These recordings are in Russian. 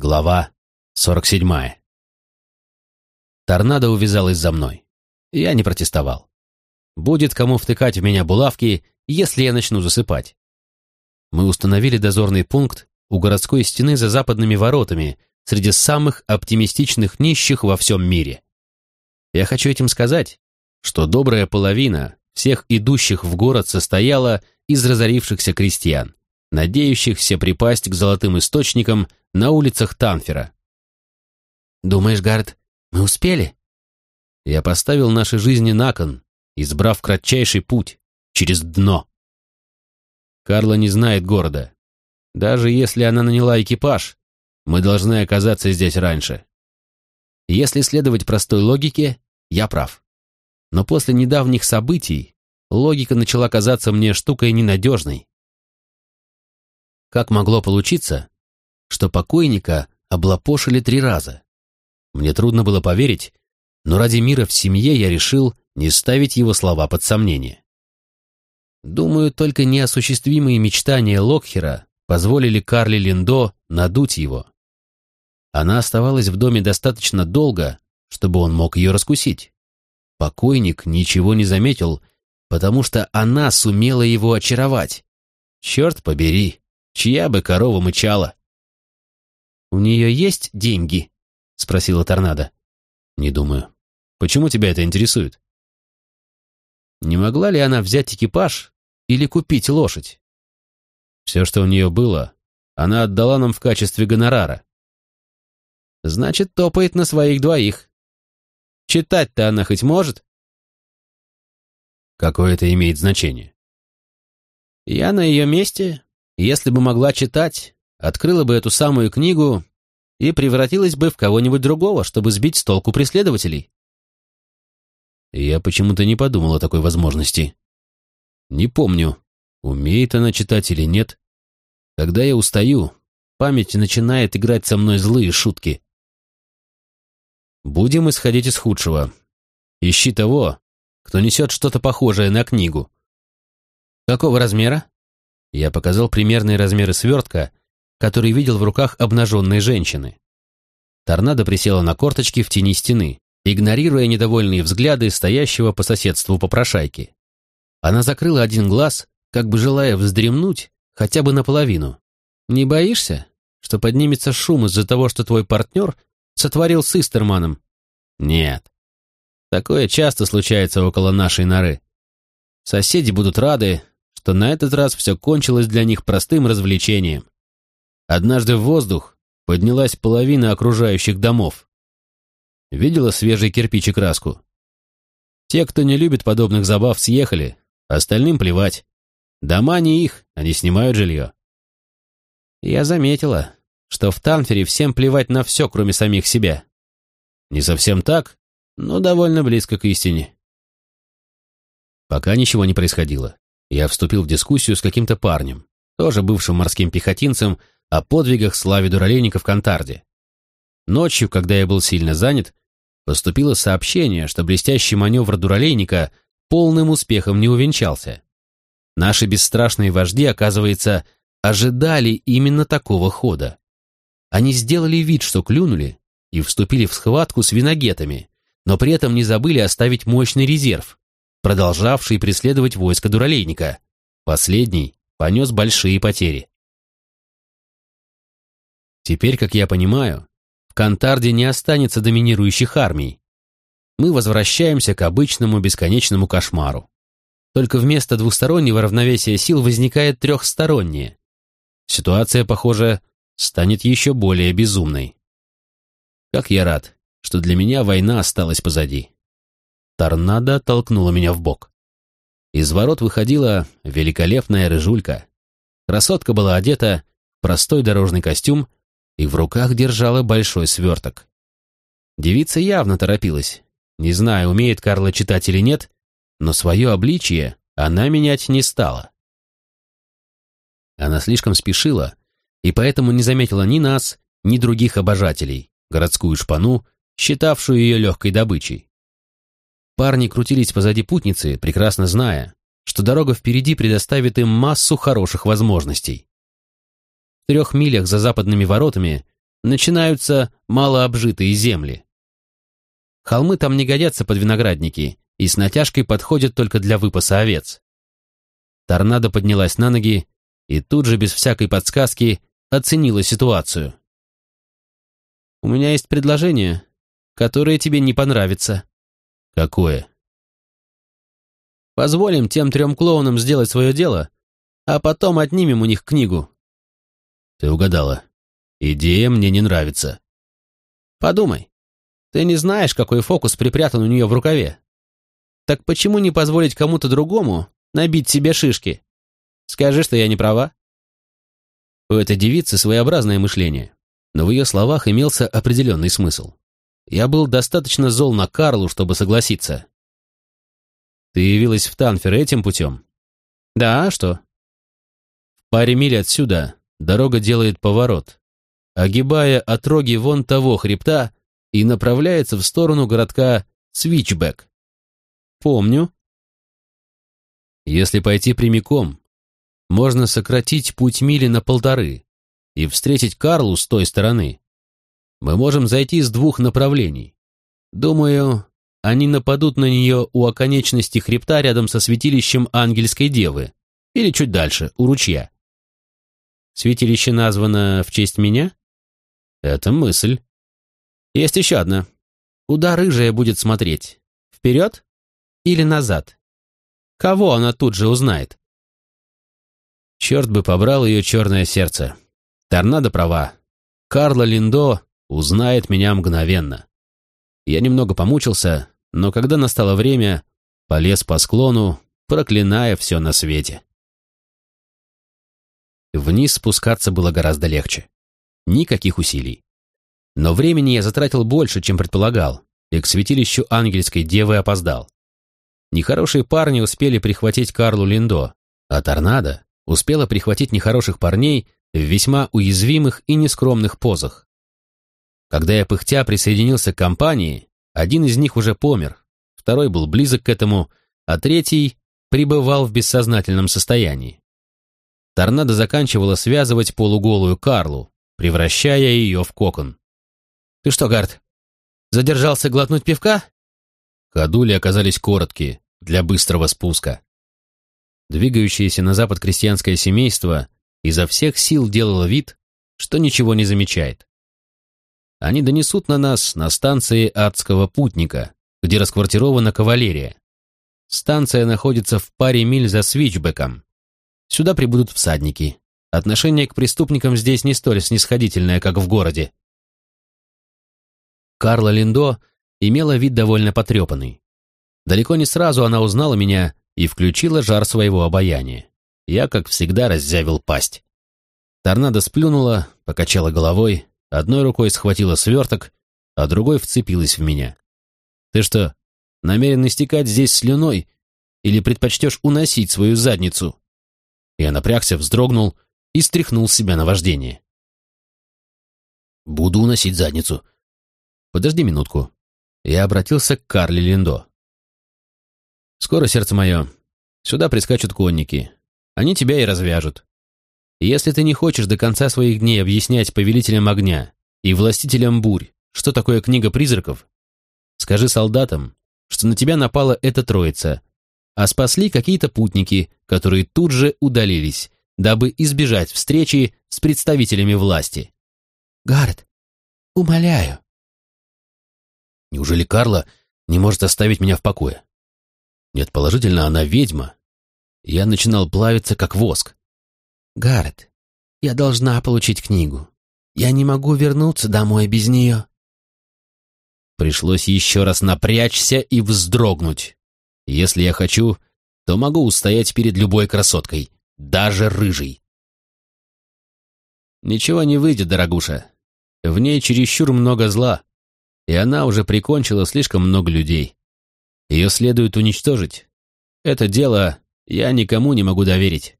Глава 47. Торнадо увязалась за мной. Я не протестовал. Будет кому втыкать в меня булавки, если я начну засыпать. Мы установили дозорный пункт у городской стены за западными воротами, среди самых оптимистичных нищих во всем мире. Я хочу этим сказать, что добрая половина всех идущих в город состояла из разорившихся крестьян надеющихся припасть к золотым источникам на улицах Танфера. «Думаешь, Гард, мы успели?» Я поставил наши жизни на кон, избрав кратчайший путь, через дно. Карла не знает города. Даже если она наняла экипаж, мы должны оказаться здесь раньше. Если следовать простой логике, я прав. Но после недавних событий логика начала казаться мне штукой ненадежной. Как могло получиться, что покойника облапошили три раза? Мне трудно было поверить, но ради мира в семье я решил не ставить его слова под сомнение. Думаю, только неосуществимые мечтания Локхера позволили Карли Линдо надуть его. Она оставалась в доме достаточно долго, чтобы он мог ее раскусить. Покойник ничего не заметил, потому что она сумела его очаровать. Черт побери, чья бы корова мычала. «У нее есть деньги?» — спросила Торнадо. «Не думаю. Почему тебя это интересует?» Не могла ли она взять экипаж или купить лошадь? Все, что у нее было, она отдала нам в качестве гонорара. Значит, топает на своих двоих. Читать-то она хоть может? Какое это имеет значение? Я на ее месте если бы могла читать, открыла бы эту самую книгу и превратилась бы в кого-нибудь другого, чтобы сбить с толку преследователей. Я почему-то не подумал о такой возможности. Не помню, умеет она читать или нет. Когда я устаю, память начинает играть со мной злые шутки. Будем исходить из худшего. Ищи того, кто несет что-то похожее на книгу. Какого размера? Я показал примерные размеры свертка, который видел в руках обнаженной женщины. Торнадо присела на корточки в тени стены, игнорируя недовольные взгляды стоящего по соседству попрошайки. Она закрыла один глаз, как бы желая вздремнуть хотя бы наполовину. «Не боишься, что поднимется шум из-за того, что твой партнер сотворил с Истерманом?» «Нет. Такое часто случается около нашей норы. Соседи будут рады, что на этот раз все кончилось для них простым развлечением. Однажды в воздух поднялась половина окружающих домов. Видела свежий кирпич и краску? Те, кто не любит подобных забав, съехали, остальным плевать. Дома не их, они снимают жилье. Я заметила, что в Танфере всем плевать на все, кроме самих себя. Не совсем так, но довольно близко к истине. Пока ничего не происходило. Я вступил в дискуссию с каким-то парнем, тоже бывшим морским пехотинцем, о подвигах славе дуралейника в Кантарде. Ночью, когда я был сильно занят, поступило сообщение, что блестящий маневр дуралейника полным успехом не увенчался. Наши бесстрашные вожди, оказывается, ожидали именно такого хода. Они сделали вид, что клюнули, и вступили в схватку с виногетами, но при этом не забыли оставить мощный резерв, продолжавший преследовать войско дуралейника. Последний понес большие потери. Теперь, как я понимаю, в Кантарде не останется доминирующих армий. Мы возвращаемся к обычному бесконечному кошмару. Только вместо двустороннего равновесия сил возникает трехстороннее. Ситуация, похоже, станет еще более безумной. Как я рад, что для меня война осталась позади. Торнадо толкнула меня в бок. Из ворот выходила великолепная рыжулька. Красотка была одета в простой дорожный костюм и в руках держала большой сверток. Девица явно торопилась. Не знаю, умеет Карла читать или нет, но свое обличие она менять не стала. Она слишком спешила, и поэтому не заметила ни нас, ни других обожателей, городскую шпану, считавшую ее легкой добычей. Парни крутились позади путницы, прекрасно зная, что дорога впереди предоставит им массу хороших возможностей. В трех милях за западными воротами начинаются малообжитые земли. Холмы там не годятся под виноградники и с натяжкой подходят только для выпаса овец. Торнадо поднялась на ноги и тут же без всякой подсказки оценила ситуацию. «У меня есть предложение, которое тебе не понравится». «Какое?» «Позволим тем трем клоунам сделать свое дело, а потом отнимем у них книгу». «Ты угадала. Идея мне не нравится». «Подумай. Ты не знаешь, какой фокус припрятан у нее в рукаве. Так почему не позволить кому-то другому набить себе шишки? Скажи, что я не права?» У этой девицы своеобразное мышление, но в ее словах имелся определенный смысл. Я был достаточно зол на Карлу, чтобы согласиться. «Ты явилась в Танфер этим путем?» «Да, а что?» «В паре миль отсюда дорога делает поворот, огибая отроги вон того хребта и направляется в сторону городка Свичбек. Помню. Если пойти прямиком, можно сократить путь мили на полторы и встретить Карлу с той стороны. Мы можем зайти с двух направлений. Думаю, они нападут на нее у оконечности хребта рядом со святилищем Ангельской Девы или чуть дальше, у ручья. Святилище названо в честь меня? Это мысль. Есть еще одна. Куда рыжая будет смотреть? Вперед или назад? Кого она тут же узнает? Черт бы побрал ее черное сердце. Торнадо права. Карла Линдо узнает меня мгновенно. Я немного помучился, но когда настало время, полез по склону, проклиная все на свете. Вниз спускаться было гораздо легче. Никаких усилий. Но времени я затратил больше, чем предполагал, и к святилищу ангельской девы опоздал. Нехорошие парни успели прихватить Карлу Линдо, а торнадо успела прихватить нехороших парней в весьма уязвимых и нескромных позах. Когда я пыхтя присоединился к компании, один из них уже помер, второй был близок к этому, а третий пребывал в бессознательном состоянии. Торнадо заканчивала связывать полуголую Карлу, превращая ее в кокон. «Ты что, Гард, задержался глотнуть пивка?» Ходули оказались короткие, для быстрого спуска. Двигающееся на запад крестьянское семейство изо всех сил делало вид, что ничего не замечает. Они донесут на нас на станции Адского путника, где расквартирована кавалерия. Станция находится в паре миль за Свичбеком. Сюда прибудут всадники. Отношение к преступникам здесь не столь снисходительное, как в городе. Карла Линдо имела вид довольно потрепанный. Далеко не сразу она узнала меня и включила жар своего обаяния. Я, как всегда, раззявил пасть. Торнадо сплюнула, покачала головой, одной рукой схватила сверток, а другой вцепилась в меня. «Ты что, намерен истекать здесь слюной или предпочтешь уносить свою задницу?» Я напрягся, вздрогнул и стряхнул себя на вождение. «Буду уносить задницу». «Подожди минутку». Я обратился к Карли Линдо. Скоро, сердце мое, сюда прискачут конники. Они тебя и развяжут. Если ты не хочешь до конца своих дней объяснять повелителям огня и властителям бурь, что такое книга призраков, скажи солдатам, что на тебя напала эта троица, а спасли какие-то путники, которые тут же удалились, дабы избежать встречи с представителями власти. Гаррет, умоляю. Неужели Карла не может оставить меня в покое? Нет, положительно, она ведьма. Я начинал плавиться, как воск. Гаррет, я должна получить книгу. Я не могу вернуться домой без нее. Пришлось еще раз напрячься и вздрогнуть. Если я хочу, то могу устоять перед любой красоткой, даже рыжей. Ничего не выйдет, дорогуша. В ней чересчур много зла, и она уже прикончила слишком много людей. Ее следует уничтожить. Это дело я никому не могу доверить.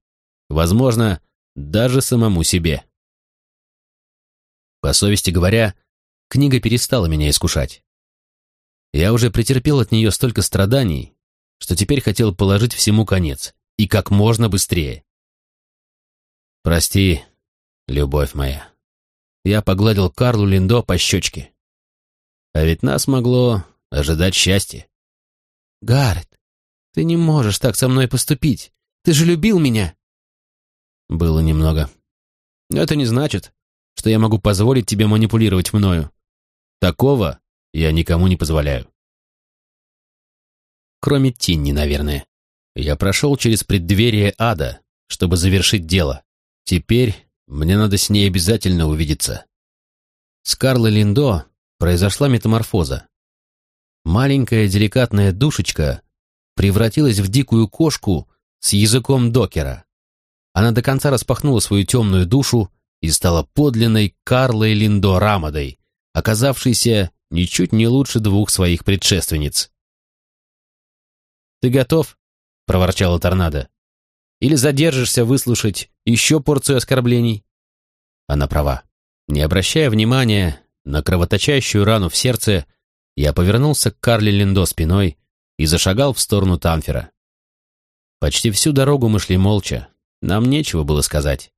Возможно, даже самому себе. По совести говоря, книга перестала меня искушать. Я уже претерпел от нее столько страданий, что теперь хотел положить всему конец, и как можно быстрее. Прости, любовь моя. я погладил Карлу Линдо по щечке. А ведь нас могло ожидать счастье. «Гаррет, ты не можешь так со мной поступить. Ты же любил меня!» Было немного. Но это не значит, что я могу позволить тебе манипулировать мною. Такого я никому не позволяю. Кроме Тинни, наверное. Я прошел через преддверие ада, чтобы завершить дело. Теперь мне надо с ней обязательно увидеться. С Карлой Линдо произошла метаморфоза. Маленькая деликатная душечка превратилась в дикую кошку с языком докера. Она до конца распахнула свою темную душу и стала подлинной Карлой Линдо Рамадой, оказавшейся ничуть не лучше двух своих предшественниц. «Ты готов?» — проворчала торнадо. «Или задержишься выслушать еще порцию оскорблений?» Она права. Не обращая внимания на кровоточащую рану в сердце, я повернулся к Карле Линдо спиной и зашагал в сторону Тамфера. Почти всю дорогу мы шли молча, нам нечего было сказать.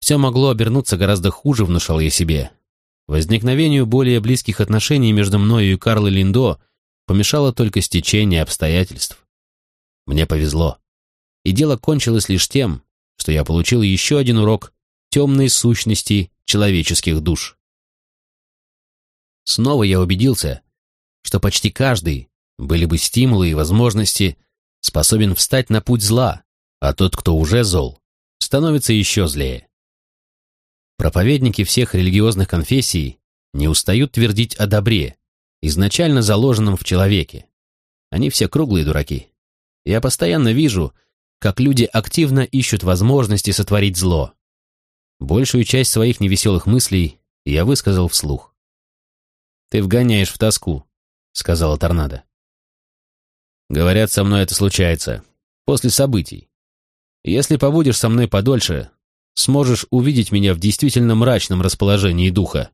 Все могло обернуться гораздо хуже, внушал я себе. Возникновению более близких отношений между мною и Карлой Линдо помешало только стечение обстоятельств. Мне повезло. И дело кончилось лишь тем, что я получил еще один урок темной сущности человеческих душ. Снова я убедился, что почти каждый, были бы стимулы и возможности, способен встать на путь зла, а тот, кто уже зол, становится еще злее. Проповедники всех религиозных конфессий не устают твердить о добре, изначально заложенном в человеке. Они все круглые дураки. Я постоянно вижу, как люди активно ищут возможности сотворить зло. Большую часть своих невеселых мыслей я высказал вслух. «Ты вгоняешь в тоску», — сказала торнадо. «Говорят, со мной это случается. После событий. Если побудешь со мной подольше, сможешь увидеть меня в действительно мрачном расположении духа.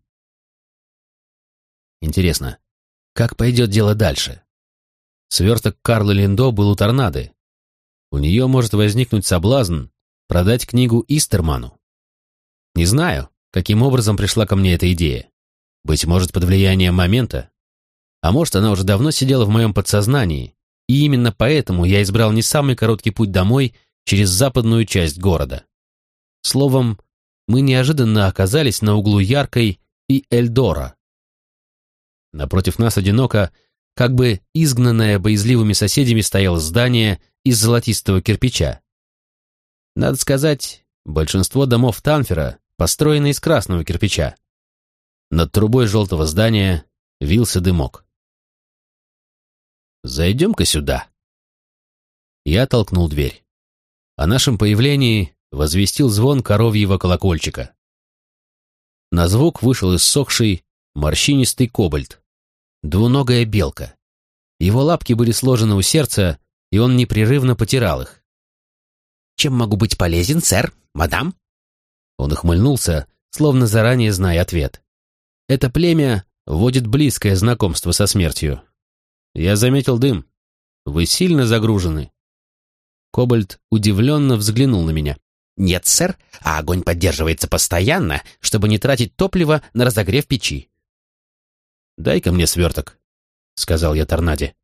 Интересно, как пойдет дело дальше? Сверток Карла Линдо был у торнады. У нее может возникнуть соблазн продать книгу Истерману. Не знаю, каким образом пришла ко мне эта идея. Быть может, под влиянием момента. А может, она уже давно сидела в моем подсознании, и именно поэтому я избрал не самый короткий путь домой через западную часть города. Словом, мы неожиданно оказались на углу Яркой и Эльдора. Напротив нас одиноко, как бы изгнанное боязливыми соседями стояло здание из золотистого кирпича. Надо сказать, большинство домов Танфера построены из красного кирпича. Над трубой желтого здания вился дымок. «Зайдем-ка сюда». Я толкнул дверь. О нашем появлении возвестил звон коровьего колокольчика. На звук вышел иссохший, морщинистый кобальт, двуногая белка. Его лапки были сложены у сердца, и он непрерывно потирал их. «Чем могу быть полезен, сэр, мадам?» Он ухмыльнулся, словно заранее зная ответ. Это племя вводит близкое знакомство со смертью. Я заметил дым. Вы сильно загружены. Кобальт удивленно взглянул на меня. «Нет, сэр, а огонь поддерживается постоянно, чтобы не тратить топливо на разогрев печи». «Дай-ка мне сверток», — сказал я торнаде.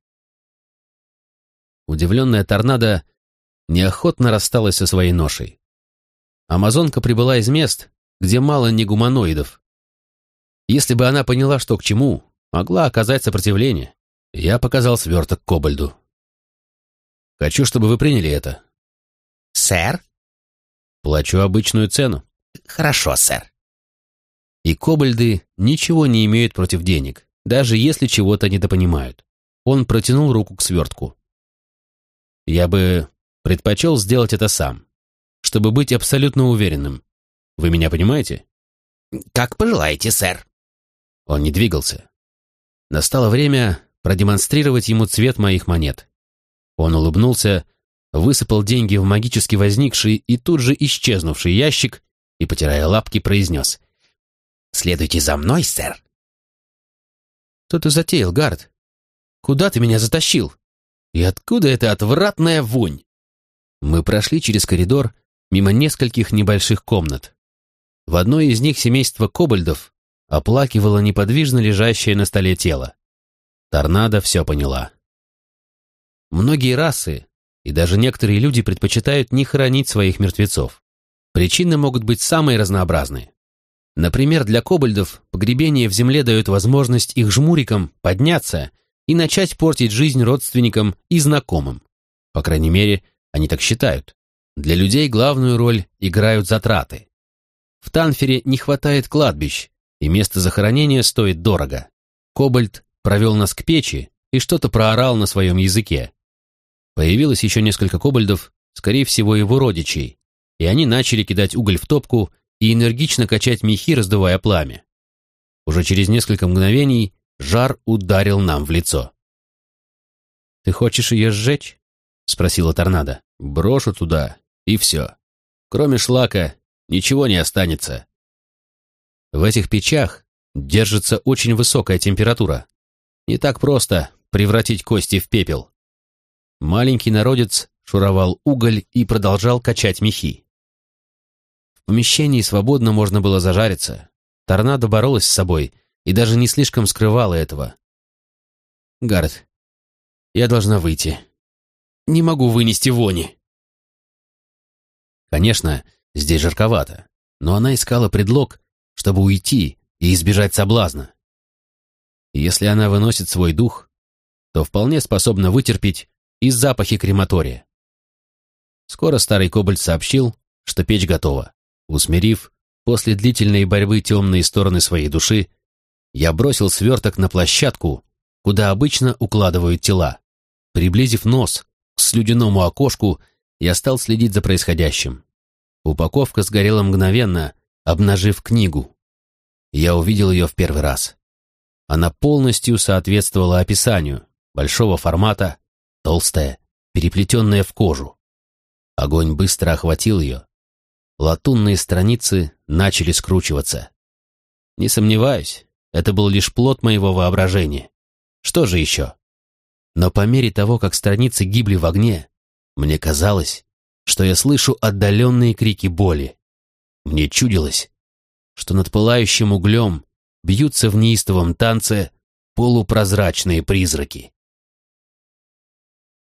Удивленная торнадо неохотно рассталась со своей ношей. Амазонка прибыла из мест, где мало негуманоидов. Если бы она поняла, что к чему, могла оказать сопротивление. Я показал сверток Кобальду. «Хочу, чтобы вы приняли это». «Сэр?» Плачу обычную цену. Хорошо, сэр. И кобальды ничего не имеют против денег, даже если чего-то недопонимают. Он протянул руку к свертку. Я бы предпочел сделать это сам, чтобы быть абсолютно уверенным. Вы меня понимаете? Как пожелаете, сэр. Он не двигался. Настало время продемонстрировать ему цвет моих монет. Он улыбнулся высыпал деньги в магически возникший и тут же исчезнувший ящик и, потирая лапки, произнес «Следуйте за мной, сэр». «Что ты затеял, Гард? Куда ты меня затащил? И откуда эта отвратная вонь?» Мы прошли через коридор мимо нескольких небольших комнат. В одной из них семейство кобальдов оплакивало неподвижно лежащее на столе тело. Торнадо все поняла. Многие расы и даже некоторые люди предпочитают не хоронить своих мертвецов. Причины могут быть самые разнообразные. Например, для кобальдов погребение в земле дает возможность их жмурикам подняться и начать портить жизнь родственникам и знакомым. По крайней мере, они так считают. Для людей главную роль играют затраты. В Танфере не хватает кладбищ, и место захоронения стоит дорого. Кобальт провел нас к печи и что-то проорал на своем языке. Появилось еще несколько кобальдов, скорее всего, его родичей, и они начали кидать уголь в топку и энергично качать мехи, раздувая пламя. Уже через несколько мгновений жар ударил нам в лицо. «Ты хочешь ее сжечь?» — спросила торнадо. «Брошу туда, и все. Кроме шлака ничего не останется». В этих печах держится очень высокая температура. Не так просто превратить кости в пепел. Маленький народец шуровал уголь и продолжал качать мехи. В помещении свободно можно было зажариться. Торнадо боролась с собой и даже не слишком скрывала этого. «Гаррет, я должна выйти. Не могу вынести вони». Конечно, здесь жарковато, но она искала предлог, чтобы уйти и избежать соблазна. если она выносит свой дух, то вполне способна вытерпеть и запахи крематория. Скоро старый кобальт сообщил, что печь готова. Усмирив после длительной борьбы темные стороны своей души, я бросил сверток на площадку, куда обычно укладывают тела. Приблизив нос к слюдяному окошку, я стал следить за происходящим. Упаковка сгорела мгновенно, обнажив книгу. Я увидел ее в первый раз. Она полностью соответствовала описанию, большого формата, толстая, переплетенная в кожу. Огонь быстро охватил ее. Латунные страницы начали скручиваться. Не сомневаюсь, это был лишь плод моего воображения. Что же еще? Но по мере того, как страницы гибли в огне, мне казалось, что я слышу отдаленные крики боли. Мне чудилось, что над пылающим углем бьются в неистовом танце полупрозрачные призраки.